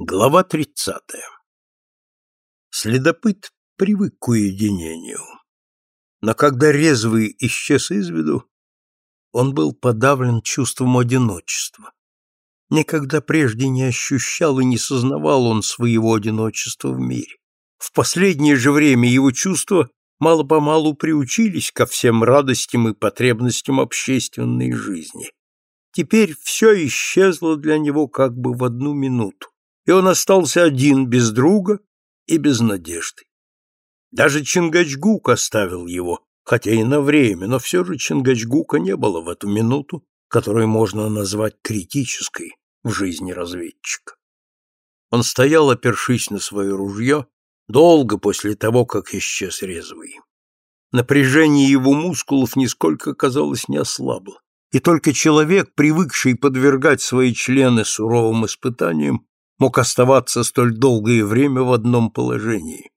Глава тридцатая. Следопыт привык к уединению. Но когда резвый исчез из виду, он был подавлен чувством одиночества. Никогда прежде не ощущал и не сознавал он своего одиночества в мире. В последнее же время его чувства мало-помалу приучились ко всем радостям и потребностям общественной жизни. Теперь все исчезло для него как бы в одну минуту и он остался один, без друга и без надежды. Даже Чингачгук оставил его, хотя и на время, но все же Чингачгука не было в эту минуту, которую можно назвать критической в жизни разведчика. Он стоял, опершись на свое ружье, долго после того, как исчез резвый. Напряжение его мускулов нисколько, казалось, не ослабло, и только человек, привыкший подвергать свои члены суровым испытаниям, мог оставаться столь долгое время в одном положении,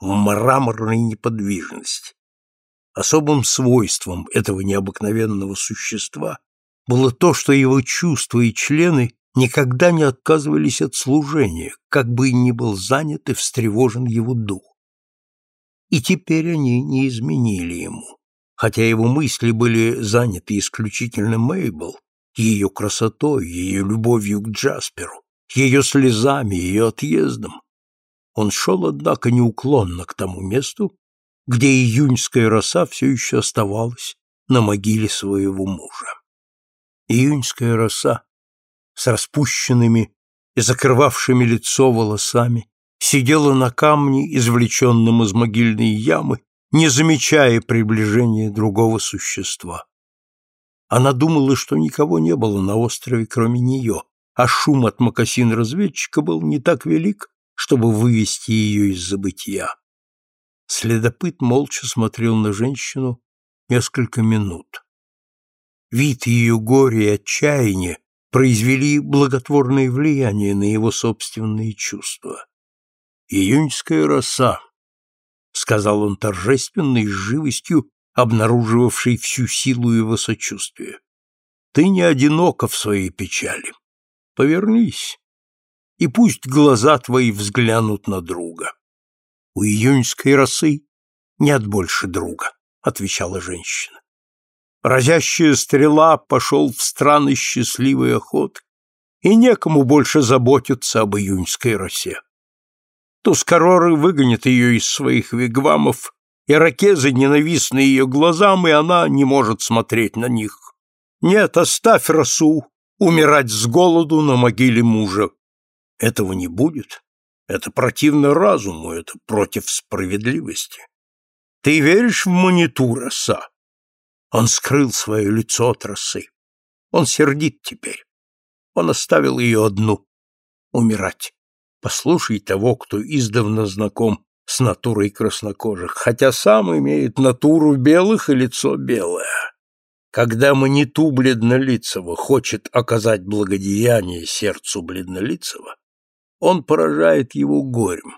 в мраморной неподвижности. Особым свойством этого необыкновенного существа было то, что его чувства и члены никогда не отказывались от служения, как бы ни был занят и встревожен его дух. И теперь они не изменили ему, хотя его мысли были заняты исключительно Мейбл, ее красотой, ее любовью к Джасперу, ее слезами, ее отъездом. Он шел, однако, неуклонно к тому месту, где июньская роса все еще оставалась на могиле своего мужа. Июньская роса с распущенными и закрывавшими лицо волосами сидела на камне, извлеченном из могильной ямы, не замечая приближения другого существа. Она думала, что никого не было на острове, кроме нее, а шум от мокасин разведчика был не так велик, чтобы вывести ее из забытия. Следопыт молча смотрел на женщину несколько минут. Вид ее горя и отчаяния произвели благотворное влияние на его собственные чувства. «Июньская роса», — сказал он торжественно и живостью, обнаруживавшей всю силу его сочувствия. «Ты не одинока в своей печали. Повернись, и пусть глаза твои взглянут на друга. У июньской росы нет больше друга, отвечала женщина. Разящая стрела пошел в страны счастливой охоты, и некому больше заботиться об июньской росе. Тускароры выгонят ее из своих вигвамов, и ракезы ненавистны ее глазам, и она не может смотреть на них. Нет, оставь росу, умирать с голоду на могиле мужа. Этого не будет. Это противно разуму, это против справедливости. Ты веришь в маниту, роса? Он скрыл свое лицо от росы. Он сердит теперь. Он оставил ее одну. Умирать. Послушай того, кто издавна знаком с натурой краснокожих, хотя сам имеет натуру белых и лицо белое. Когда Маниту Бледнолицего хочет оказать благодеяние сердцу Бледнолицего, он поражает его горем,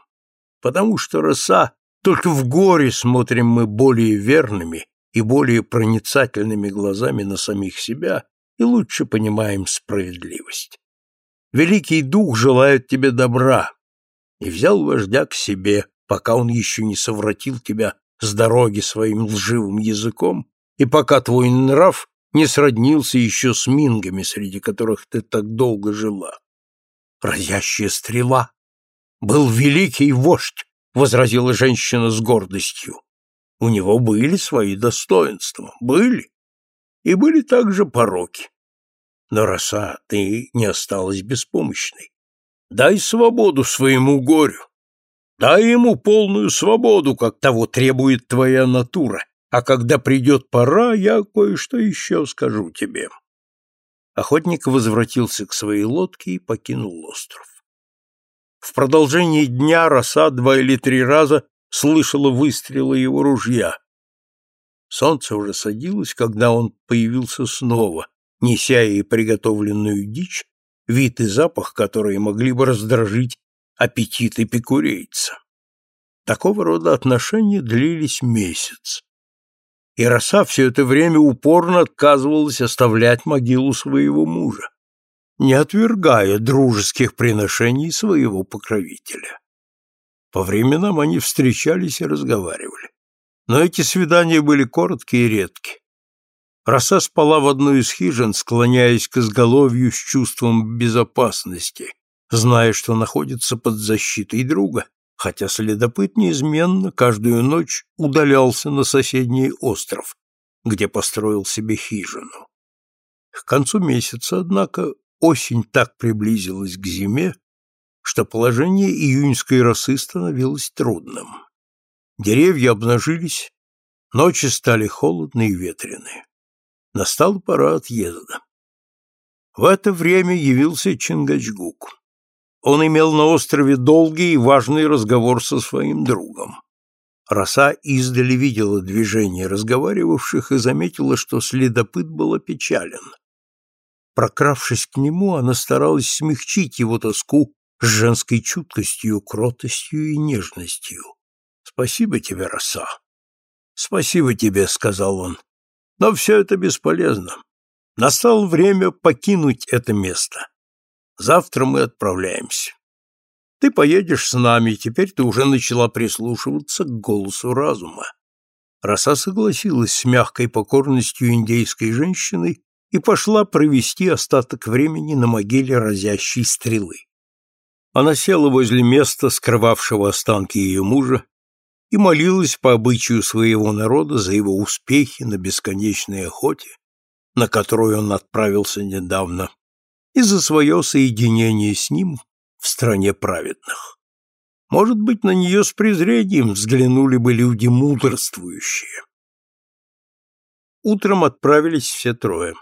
потому что роса только в горе смотрим мы более верными и более проницательными глазами на самих себя и лучше понимаем справедливость. Великий Дух желает тебе добра и взял вождя к себе, пока он еще не совратил тебя с дороги своим лживым языком и пока твой нрав не сроднился еще с мингами, среди которых ты так долго жила. Разящая стрела был великий вождь, возразила женщина с гордостью. У него были свои достоинства, были, и были также пороки. Но, роса, ты не осталась беспомощной. Дай свободу своему горю. Дай ему полную свободу, как того требует твоя натура, а когда придет пора, я кое-что еще скажу тебе. Охотник возвратился к своей лодке и покинул остров. В продолжении дня роса два или три раза слышала выстрелы его ружья. Солнце уже садилось, когда он появился снова, неся ей приготовленную дичь, вид и запах, которые могли бы раздражить аппетит эпикурейца. Такого рода отношения длились месяц и роса все это время упорно отказывалась оставлять могилу своего мужа. не отвергая дружеских приношений своего покровителя. По временам они встречались и разговаривали. Но эти свидания были короткие и редки. Роса спала в одной из хижин, склоняясь к изголовью с чувством безопасности, зная, что находится под защитой друга, хотя следопыт неизменно каждую ночь удалялся на соседний остров, где построил себе хижину. К концу месяца, однако, осень так приблизилась к зиме, что положение июньской росы становилось трудным. Деревья обнажились, ночи стали холодные и ветреные. Настала пора отъезда. В это время явился Чингачгук. Он имел на острове долгий и важный разговор со своим другом. Роса издали видела движение разговаривавших и заметила, что следопыт был опечален. Прокравшись к нему, она старалась смягчить его тоску с женской чуткостью, кротостью и нежностью. «Спасибо тебе, Роса!» «Спасибо тебе», — сказал он. «Но все это бесполезно. Настало время покинуть это место. Завтра мы отправляемся. Ты поедешь с нами, теперь ты уже начала прислушиваться к голосу разума. Роса согласилась с мягкой покорностью индейской женщины и пошла провести остаток времени на могиле разящей стрелы. Она села возле места, скрывавшего останки ее мужа, и молилась по обычаю своего народа за его успехи на бесконечной охоте, на которую он отправился недавно, и за свое соединение с ним в стране праведных. Может быть, на нее с презрением взглянули бы люди мудрствующие. Утром отправились все трое.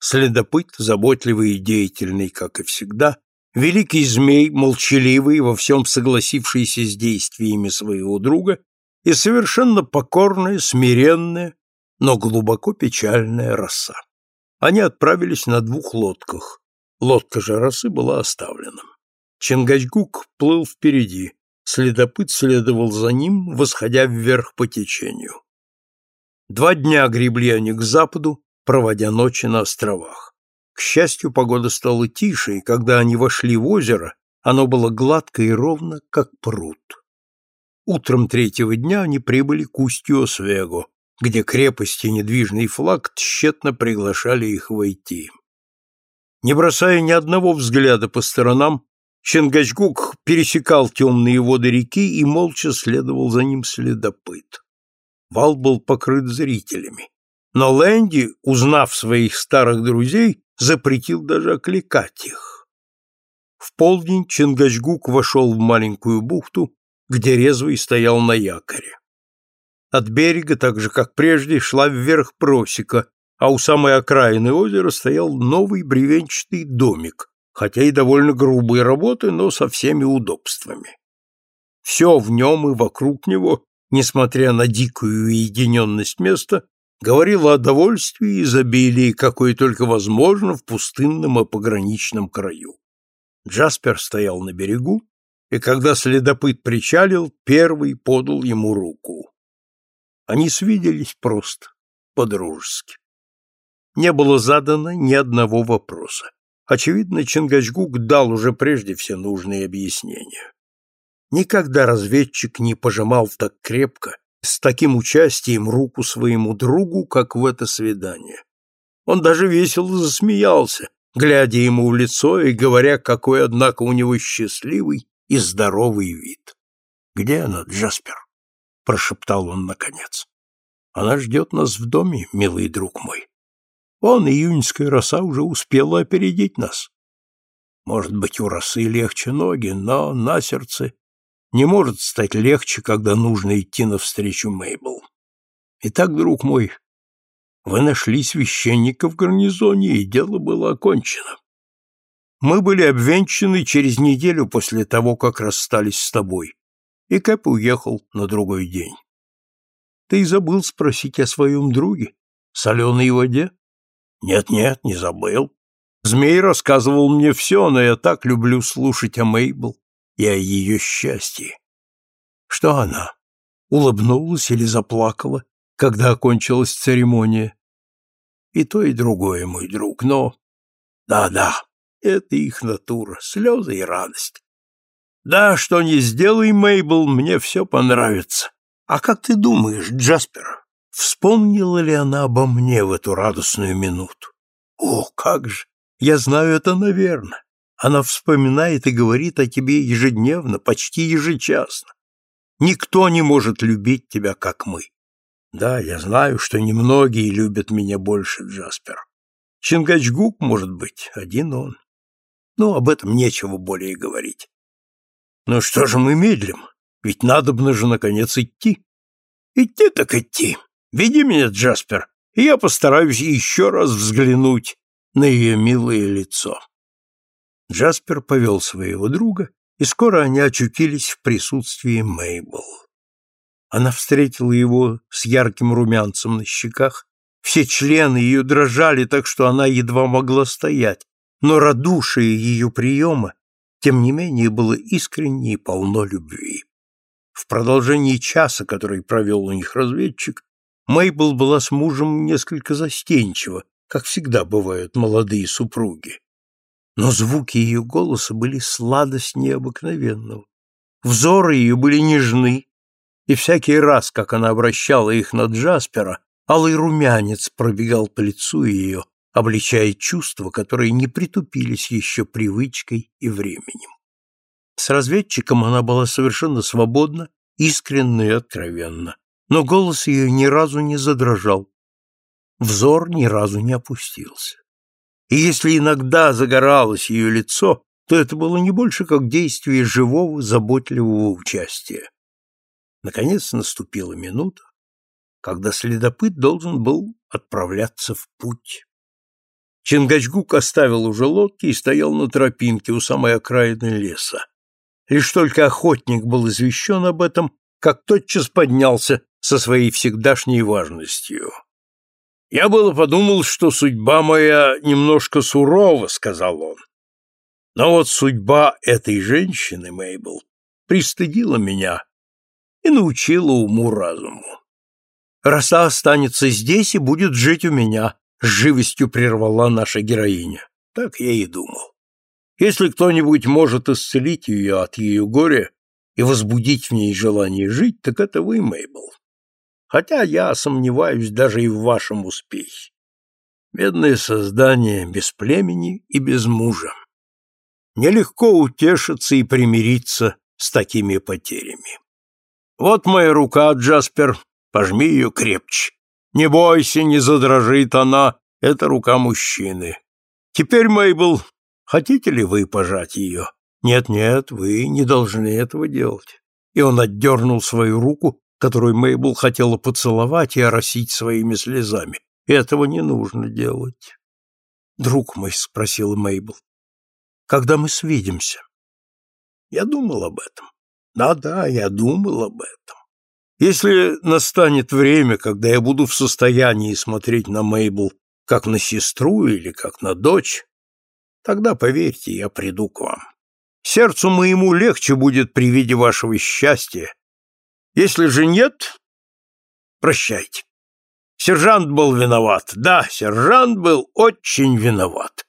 Следопыт, заботливый и деятельный, как и всегда, великий змей, молчаливый, во всем согласившийся с действиями своего друга, и совершенно покорная, смиренная, но глубоко печальная роса. Они отправились на двух лодках, Лодка же росы была оставлена. Чингачгук плыл впереди, следопыт следовал за ним, восходя вверх по течению. Два дня гребли они к западу, проводя ночи на островах. К счастью, погода стала тише, и когда они вошли в озеро, оно было гладко и ровно, как пруд. Утром третьего дня они прибыли к устью Освего, где крепость и недвижный флаг тщетно приглашали их войти. Не бросая ни одного взгляда по сторонам, Чингачгук пересекал темные воды реки и молча следовал за ним следопыт. Вал был покрыт зрителями. Но Лэнди, узнав своих старых друзей, запретил даже окликать их. В полдень Чингачгук вошел в маленькую бухту, где резвый стоял на якоре. От берега, так же как прежде, шла вверх просека, а у самой окраины озера стоял новый бревенчатый домик, хотя и довольно грубые работы, но со всеми удобствами. Все в нем и вокруг него, несмотря на дикую уединенность места, говорило о довольстве и изобилии, какое только возможно в пустынном и пограничном краю. Джаспер стоял на берегу, и когда следопыт причалил, первый подал ему руку. Они свиделись просто, по-дружески не было задано ни одного вопроса. Очевидно, Чингачгук дал уже прежде все нужные объяснения. Никогда разведчик не пожимал так крепко, с таким участием руку своему другу, как в это свидание. Он даже весело засмеялся, глядя ему в лицо и говоря, какой, однако, у него счастливый и здоровый вид. «Где она, Джаспер?» — прошептал он наконец. «Она ждет нас в доме, милый друг мой. Он, июньская роса, уже успела опередить нас. Может быть, у росы легче ноги, но на сердце не может стать легче, когда нужно идти навстречу Мейбл. Итак, друг мой, вы нашли священника в гарнизоне, и дело было окончено. Мы были обвенчаны через неделю после того, как расстались с тобой, и Кэп уехал на другой день. Ты забыл спросить о своем друге, соленой воде? Нет-нет, не забыл. Змей рассказывал мне все, но я так люблю слушать о Мейбл и о ее счастье. Что она? Улыбнулась или заплакала, когда окончилась церемония? И то, и другое, мой друг, но... Да-да, Это их натура, слезы и радость. Да, что не сделай, Мейбл, мне все понравится. А как ты думаешь, Джаспер, вспомнила ли она обо мне в эту радостную минуту? О, как же! Я знаю это, наверное. Она вспоминает и говорит о тебе ежедневно, почти ежечасно. Никто не может любить тебя, как мы. Да, я знаю, что немногие любят меня больше, Джаспер. Чингачгук, может быть, один он. Но об этом нечего более говорить. Ну что же мы медлим? Ведь надобно же, наконец, идти. Идти так идти. Веди меня, Джаспер, и я постараюсь еще раз взглянуть на ее милое лицо. Джаспер повел своего друга, и скоро они очутились в присутствии Мейбл. Она встретила его с ярким румянцем на щеках, все члены ее дрожали так, что она едва могла стоять, но радушие ее приема, тем не менее, было искренне и полно любви. В продолжении часа, который провел у них разведчик, Мейбл была с мужем несколько застенчива, как всегда бывают молодые супруги. Но звуки ее голоса были сладость необыкновенного. Взоры ее были нежны, и всякий раз, как она обращала их на Джаспера, алый румянец пробегал по лицу ее, обличая чувства, которые не притупились еще привычкой и временем. С разведчиком она была совершенно свободна, искренна и откровенна, но голос ее ни разу не задрожал, взор ни разу не опустился. И если иногда загоралось ее лицо, то это было не больше как действие живого, заботливого участия. Наконец наступила минута, когда следопыт должен был отправляться в путь. Чингачгук оставил уже лодки и стоял на тропинке у самой окраины леса. Лишь только охотник был извещен об этом, как тотчас поднялся со своей всегдашней важностью. «Я было подумал, что судьба моя немножко сурова», — сказал он. «Но вот судьба этой женщины, Мейбл, пристыдила меня и научила уму-разуму. Роса останется здесь и будет жить у меня, с живостью прервала наша героиня. Так я и думал. Если кто-нибудь может исцелить ее от ее горя и возбудить в ней желание жить, так это вы, Мейбл. Хотя я сомневаюсь даже и в вашем успехе. Бедное создание без племени и без мужа. Нелегко утешиться и примириться с такими потерями. Вот моя рука, Джаспер, пожми ее крепче. Не бойся, не задрожит она, это рука мужчины. Теперь, Мейбл, хотите ли вы пожать ее? Нет-нет, вы не должны этого делать. И он отдернул свою руку, которую Мейбл хотела поцеловать и оросить своими слезами. Этого не нужно делать. Друг мой, спросила Мейбл, когда мы свидимся? Я думал об этом. Да-да, я думал об этом. Если настанет время, когда я буду в состоянии смотреть на Мейбл как на сестру или как на дочь, тогда, поверьте, я приду к вам. Сердцу моему легче будет при виде вашего счастья. Если же нет, прощайте. Сержант был виноват. Да, сержант был очень виноват.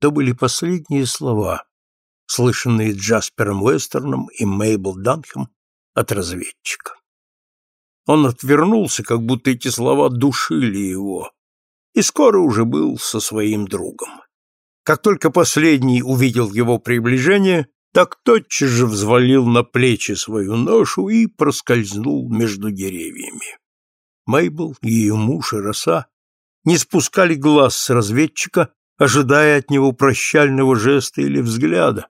То были последние слова, слышанные Джаспером Уэстерном и Мейбл Данхем от разведчика. Он отвернулся, как будто эти слова душили его, и скоро уже был со своим другом. Как только последний увидел его приближение, так тотчас же взвалил на плечи свою ношу и проскользнул между деревьями. Мейбл, ее муж и роса не спускали глаз с разведчика, ожидая от него прощального жеста или взгляда,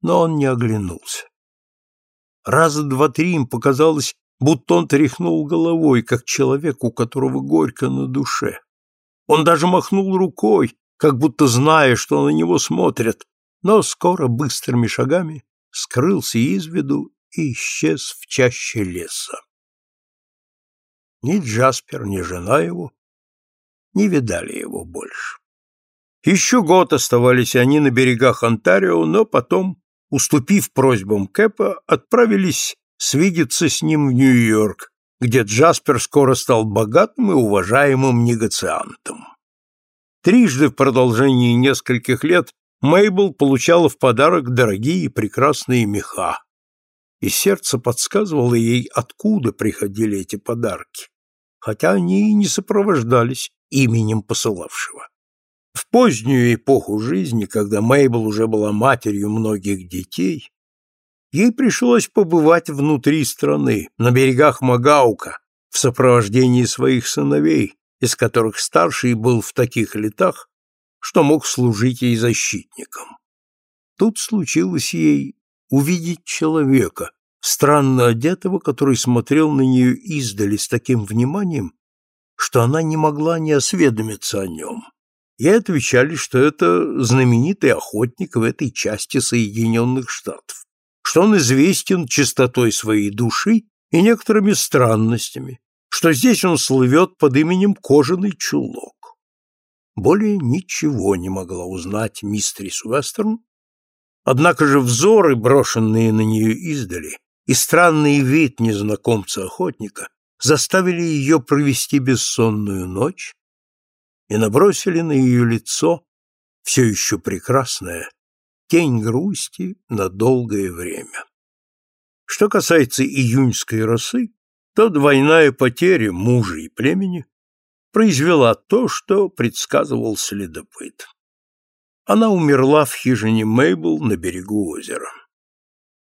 но он не оглянулся. Раза два-три им показалось, будто он тряхнул головой, как человек, у которого горько на душе. Он даже махнул рукой, как будто зная, что на него смотрят, но скоро быстрыми шагами скрылся из виду и исчез в чаще леса. Ни Джаспер, ни жена его не видали его больше. Еще год оставались они на берегах Онтарио, но потом уступив просьбам Кэпа, отправились свидеться с ним в Трижды в продолжении нескольких лет Мейбл получала в подарок дорогие и прекрасные меха, и сердце подсказывало ей, откуда приходили эти подарки, хотя они и не сопровождались именем посылавшего. В позднюю эпоху жизни, когда Мейбл уже была матерью многих детей, ей пришлось побывать внутри страны, на берегах Магаука, в сопровождении своих сыновей, из которых старший был в таких летах, что мог служить ей защитником. Тут случилось ей увидеть человека, странно одетого, который смотрел на нее издали с таким вниманием, что она не могла не осведомиться о нем. Ей отвечали, что это знаменитый охотник в этой части Соединенных Штатов, что он известен чистотой своей души и некоторыми странностями, что здесь он слывет под именем Кожаный Чулок. Более ничего не могла узнать мистерис Уэстерн, однако же взоры, брошенные на нее издали, и странный вид незнакомца-охотника заставили ее провести бессонную ночь и набросили на ее лицо, все еще прекрасное, тень грусти на долгое время. Что касается июньской росы, то двойная потеря мужа и племени произвела то, что предсказывал следопыт. Она умерла в хижине Мейбл на берегу озера.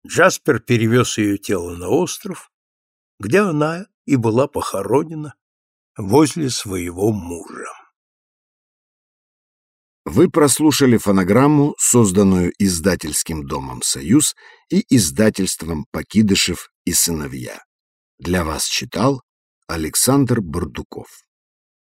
Джаспер перевез ее тело на остров, где она и была похоронена возле своего мужа. Вы прослушали фонограмму, созданную издательским домом «Союз» и издательством «Покидышев и сыновья». Для вас читал Александр Бурдуков.